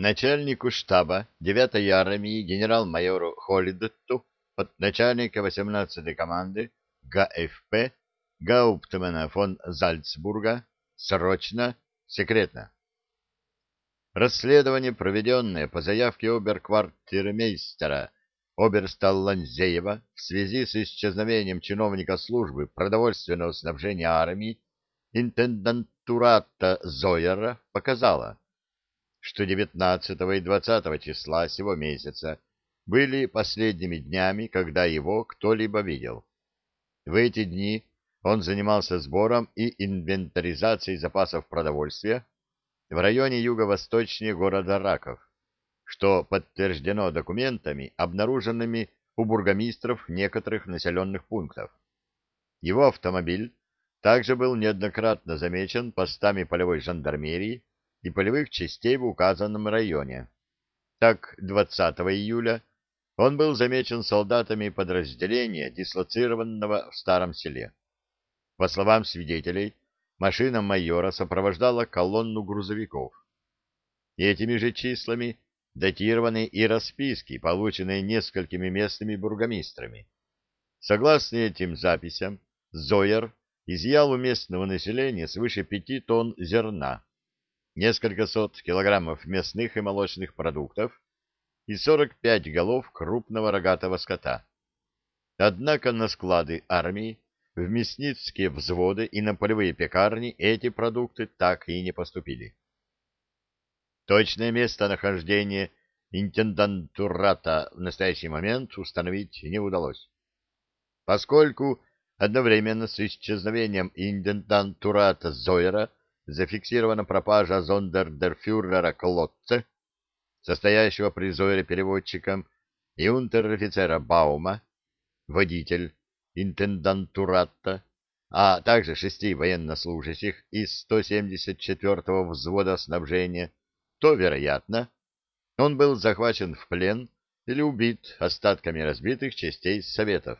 начальнику штаба 9-й армии генерал-майору Холидетту от начальника 18-й команды ГФП Гауптмана фон Зальцбурга срочно, секретно. Расследование, проведенное по заявке оберквартирмейстера оберста Ланзеева в связи с исчезновением чиновника службы продовольственного снабжения армии интендантурата Зойера показало, что 19 и 20 числа сего месяца были последними днями, когда его кто-либо видел. В эти дни он занимался сбором и инвентаризацией запасов продовольствия в районе юго-восточнее города Раков, что подтверждено документами, обнаруженными у бургомистров некоторых населенных пунктов. Его автомобиль также был неоднократно замечен постами полевой жандармерии и полевых частей в указанном районе. Так, 20 июля он был замечен солдатами подразделения, дислоцированного в Старом селе. По словам свидетелей, машина майора сопровождала колонну грузовиков. И этими же числами датированы и расписки, полученные несколькими местными бургомистрами. Согласно этим записям, Зойер изъял у местного населения свыше пяти тонн зерна, несколько сот килограммов мясных и молочных продуктов и 45 голов крупного рогатого скота. Однако на склады армии, в мясницкие взводы и на полевые пекарни эти продукты так и не поступили. Точное местонахождение интендантурата в настоящий момент установить не удалось. Поскольку одновременно с исчезновением интендантурата Зойера зафиксирована пропажа зондердерфюрера Клотце, состоящего при Зойере переводчиком, и унтер-офицера Баума, водитель интендантурата, а также шести военнослужащих из 174-го взвода снабжения, то, вероятно, он был захвачен в плен или убит остатками разбитых частей Советов.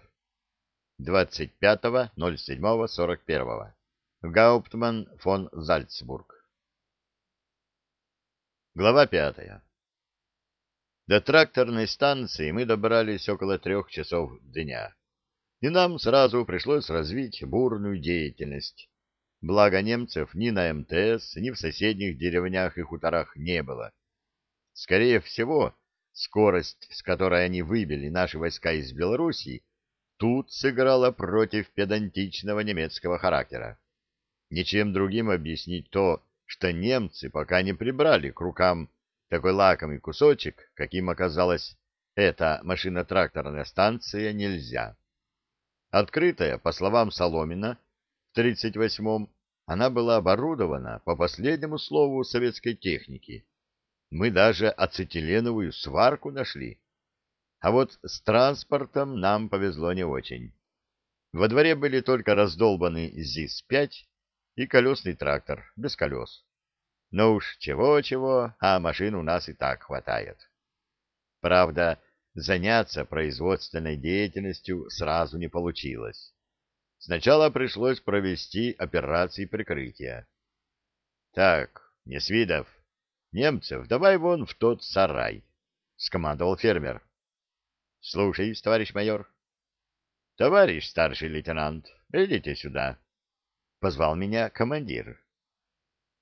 25.07.41. Гауптман фон Зальцбург. Глава пятая. До тракторной станции мы добрались около трех часов дня, и нам сразу пришлось развить бурную деятельность. Благо немцев ни на МТС, ни в соседних деревнях и хуторах не было. Скорее всего, скорость, с которой они выбили наши войска из Белоруссии, тут сыграла против педантичного немецкого характера. Ничем другим объяснить то, что немцы пока не прибрали к рукам такой лакомый кусочек, каким оказалась эта машино-тракторная станция, нельзя. Открытая, по словам Соломина, в 38-м, она была оборудована по последнему слову советской техники. Мы даже ацетиленовую сварку нашли. А вот с транспортом нам повезло не очень. Во дворе были только раздолбанный ЗИС-5 и колесный трактор, без колес. Но уж чего-чего, а машин у нас и так хватает. Правда, заняться производственной деятельностью сразу не получилось. Сначала пришлось провести операции прикрытия. Так, Несвидов, немцев давай вон в тот сарай, — скомандовал фермер. — Слушай, товарищ майор. — Товарищ старший лейтенант, идите сюда, — позвал меня командир.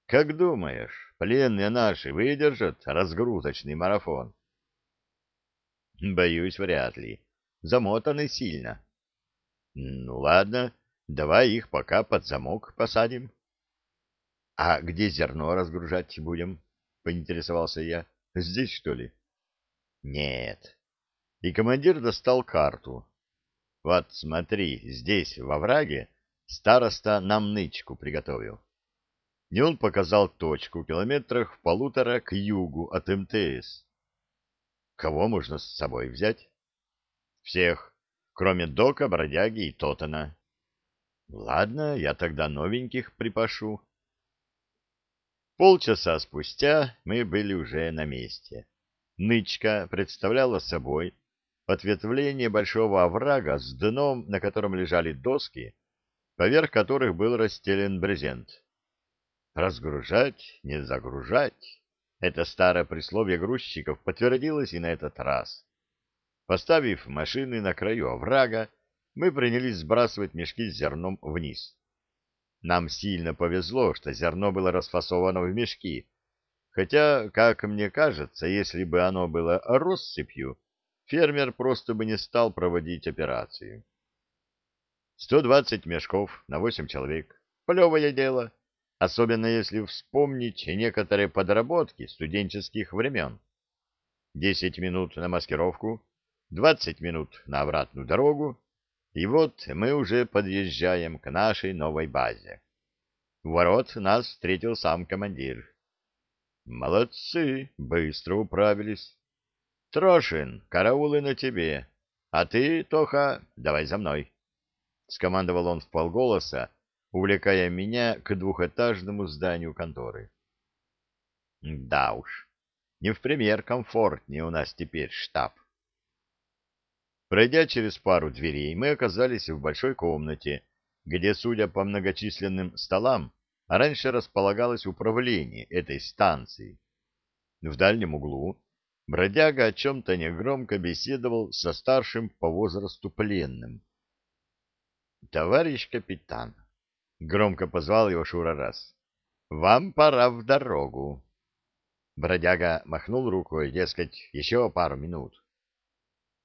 Как думаешь, пленные наши выдержат разгрузочный марафон? Боюсь, вряд ли. Замотаны сильно. Ну ладно, давай их пока под замок посадим. А где зерно разгружать будем? Поинтересовался я. Здесь, что ли? Нет. И командир достал карту. Вот смотри, здесь, во враге, староста нам нычку приготовил и он показал точку километрах в полутора к югу от МТС. Кого можно с собой взять? Всех, кроме Дока, Бродяги и Тотана. Ладно, я тогда новеньких припашу. Полчаса спустя мы были уже на месте. Нычка представляла собой ответвление большого оврага с дном, на котором лежали доски, поверх которых был расстелен брезент. Разгружать, не загружать. Это старое присловие грузчиков подтвердилось и на этот раз. Поставив машины на краю оврага, мы принялись сбрасывать мешки с зерном вниз. Нам сильно повезло, что зерно было расфасовано в мешки, хотя, как мне кажется, если бы оно было россыпью, фермер просто бы не стал проводить операцию. 120 мешков на 8 человек. Плевое дело, особенно если вспомнить некоторые подработки студенческих времен. 10 минут на маскировку, 20 минут на обратную дорогу, и вот мы уже подъезжаем к нашей новой базе. У ворот нас встретил сам командир. Молодцы, быстро управились. Трошин, караулы на тебе. А ты, Тоха, давай за мной. Скомандовал он в полголоса, увлекая меня к двухэтажному зданию конторы. Да уж, не в пример комфортнее у нас теперь штаб. Пройдя через пару дверей, мы оказались в большой комнате, где, судя по многочисленным столам, раньше располагалось управление этой станции. В дальнем углу бродяга о чем-то негромко беседовал со старшим по возрасту пленным. — Товарищ капитан, — громко позвал его Шура раз, — вам пора в дорогу. Бродяга махнул рукой, дескать, еще пару минут.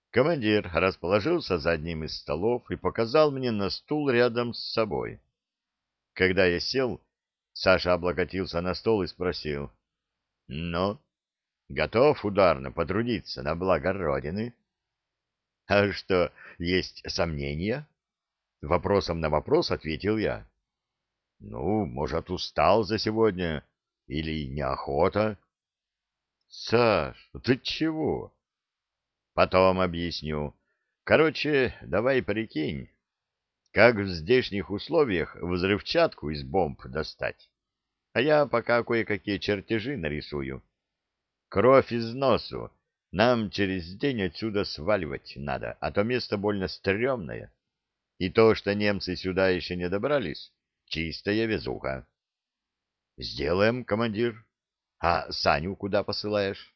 Командир расположился за одним из столов и показал мне на стул рядом с собой. Когда я сел, Саша облокотился на стол и спросил. — Ну, готов ударно потрудиться на благо Родины? — А что, есть сомнения? Вопросом на вопрос ответил я. — Ну, может, устал за сегодня или неохота? — Саш, ты чего? Потом объясню. Короче, давай прикинь, как в здешних условиях взрывчатку из бомб достать. А я пока кое-какие чертежи нарисую. Кровь из носу. Нам через день отсюда сваливать надо, а то место больно стрёмное. И то, что немцы сюда еще не добрались, чистая везуха. Сделаем, командир. А Саню куда посылаешь?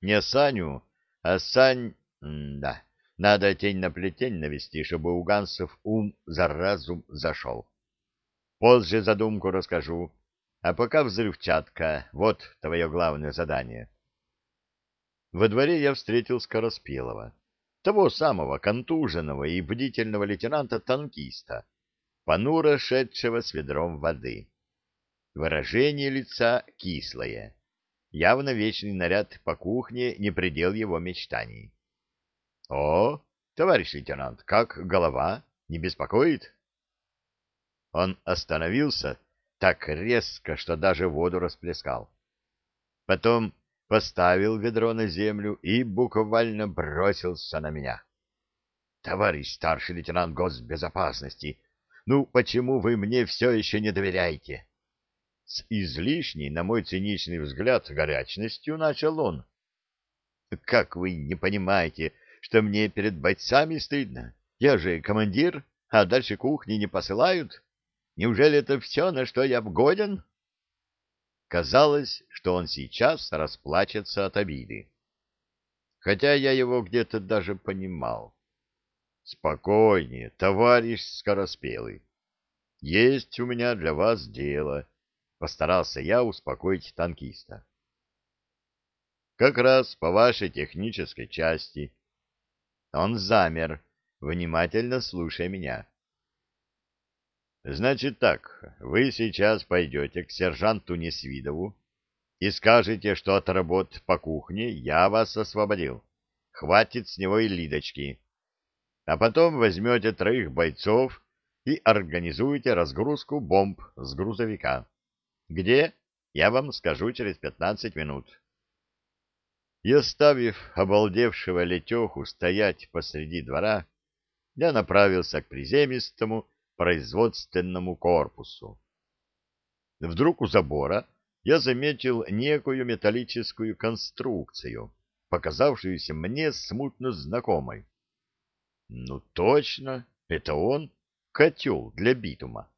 Не Саню, а Сань... М да, надо тень на плетень навести, чтобы у гансов ум за разум зашел. Позже задумку расскажу. А пока взрывчатка. Вот твое главное задание. Во дворе я встретил Скороспелого, того самого контуженного и бдительного лейтенанта-танкиста, понуро шедшего с ведром воды. Выражение лица кислое. Явно вечный наряд по кухне не предел его мечтаний. — О, товарищ лейтенант, как голова? Не беспокоит? Он остановился так резко, что даже воду расплескал. Потом поставил ведро на землю и буквально бросился на меня. — Товарищ старший лейтенант госбезопасности, ну почему вы мне все еще не доверяете? С излишней, на мой циничный взгляд, горячностью начал он. Как вы не понимаете, что мне перед бойцами стыдно? Я же командир, а дальше кухни не посылают. Неужели это все, на что я годен? Казалось, что он сейчас расплачется от обиды. Хотя я его где-то даже понимал. Спокойнее, товарищ Скороспелый. Есть у меня для вас дело Постарался я успокоить танкиста. Как раз по вашей технической части. Он замер, внимательно слушая меня. Значит так, вы сейчас пойдете к сержанту Несвидову и скажете, что от работ по кухне я вас освободил. Хватит с него и Лидочки. А потом возьмете троих бойцов и организуете разгрузку бомб с грузовика. Где? Я вам скажу через пятнадцать минут. И оставив обалдевшего Летеху стоять посреди двора, я направился к приземистому производственному корпусу. Вдруг у забора я заметил некую металлическую конструкцию, показавшуюся мне смутно знакомой. Ну точно, это он, котел для битума.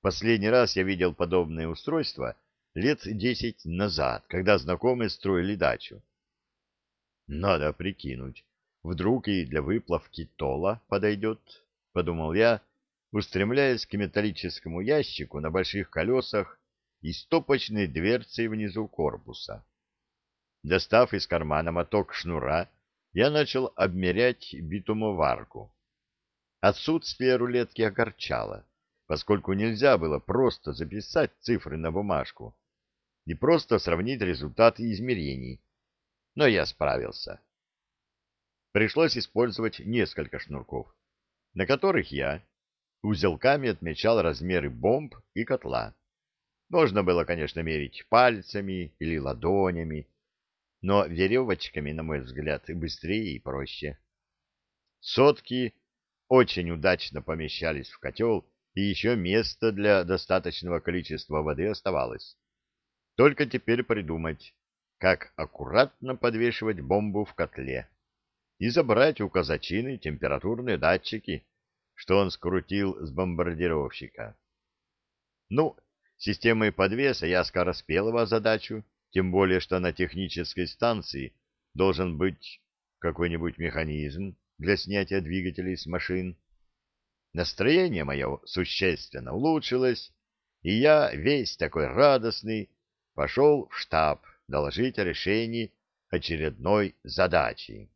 Последний раз я видел подобное устройство лет десять назад, когда знакомые строили дачу. Надо прикинуть, вдруг и для выплавки тола подойдет, — подумал я, устремляясь к металлическому ящику на больших колесах и стопочной дверцей внизу корпуса. Достав из кармана моток шнура, я начал обмерять битумоварку. Отсутствие рулетки огорчало, поскольку нельзя было просто записать цифры на бумажку и просто сравнить результаты измерений. Но я справился. Пришлось использовать несколько шнурков, на которых я узелками отмечал размеры бомб и котла. Можно было, конечно, мерить пальцами или ладонями, но веревочками, на мой взгляд, быстрее и проще. Сотки очень удачно помещались в котел, и еще место для достаточного количества воды оставалось. Только теперь придумать, как аккуратно подвешивать бомбу в котле и забрать у казачины температурные датчики, что он скрутил с бомбардировщика. Ну, системой подвеса я скороспел его задачу, тем более, что на технической станции должен быть какой-нибудь механизм для снятия двигателей с машин. Настроение мое существенно улучшилось, и я, весь такой радостный, пошел в штаб доложить о решении очередной задачи.